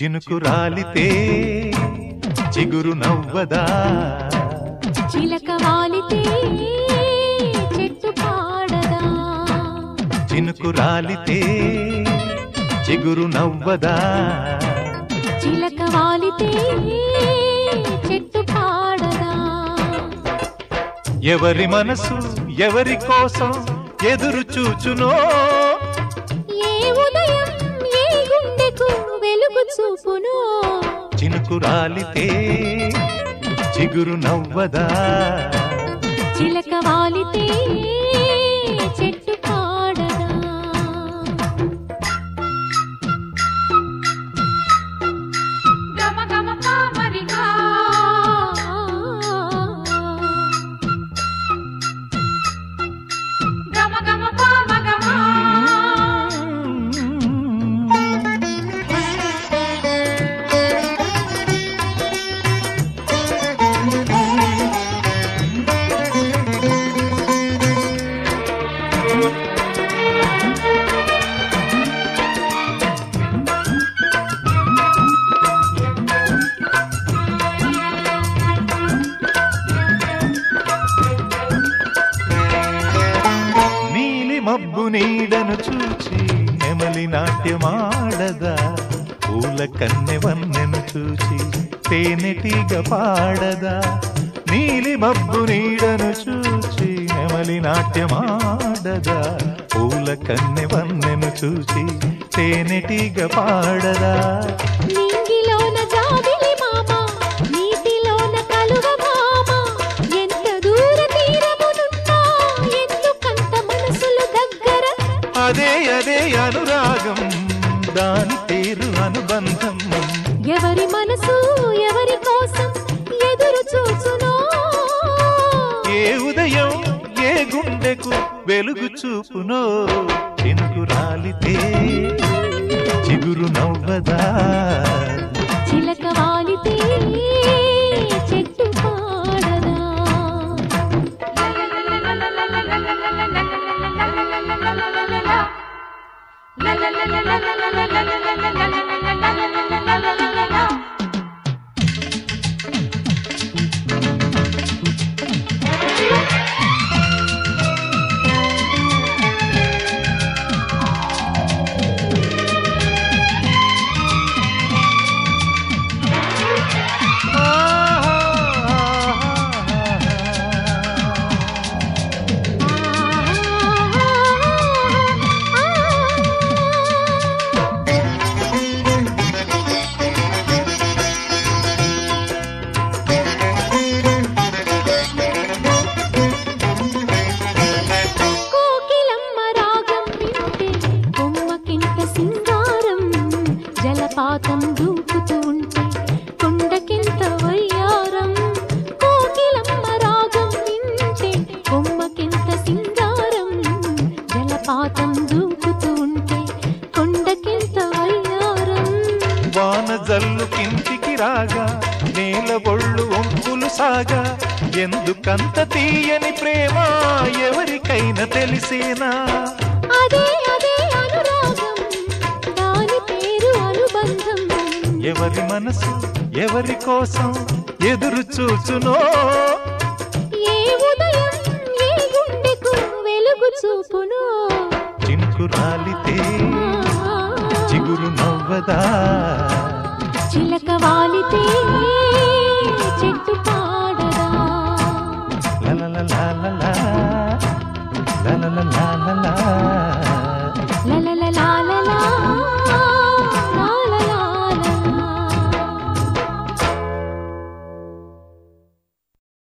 చినుకు రాలితే చిగురు నవ్వదా? చిలక వాలితే చెట్టు పాడదా? చినుకు రాలితే చిగురు నవ్వదా? చిలక వాలితే చెట్టు పాడదా? ఎవరి మనసు ఎవరి కోసం ఎదురు చూచునో? వాలితే చిగురు నవ్వదా? చిలక వాలితే చెట్టు మబ్బు నీడను చూచి నెమలి నాట్యమాడదా పూల కన్నె వన్నెను చూచి తేనెటీగ పాడదా. నీలి మబ్బు నీడను చూచి నెమలి నాట్యమాడదా పూల కన్నె వన్నెను చూచి తేనెటీగ పాడదా. మనసు ఎవరి కోసం ఎదురు చూసునో ఏ ఉదయం ఏ గుండెకు వెలుగు చూపునో? చినుకు రాలితే చిగురు నవ్వదా? చిలక జలపాతం దూకుతూ ఉంటే కొండకింత వయ్యారం వాన జల్లు కింటికి రాగా నేల ఒళ్ళు ఒంపులు సాగా. ఎందుకంత తీయని ప్రేమ ఎవరికైనా తెలిసేనా? అదే అదే అనురాగం దాని పేరు అనుబంధం. ఎవరి మనసు ఎవరి కోసం ఎదురు చూచునో? చినుకు రాలితే చిగురు నవ్వదా చిలక వాలితే చెట్టు పాడదా లల లల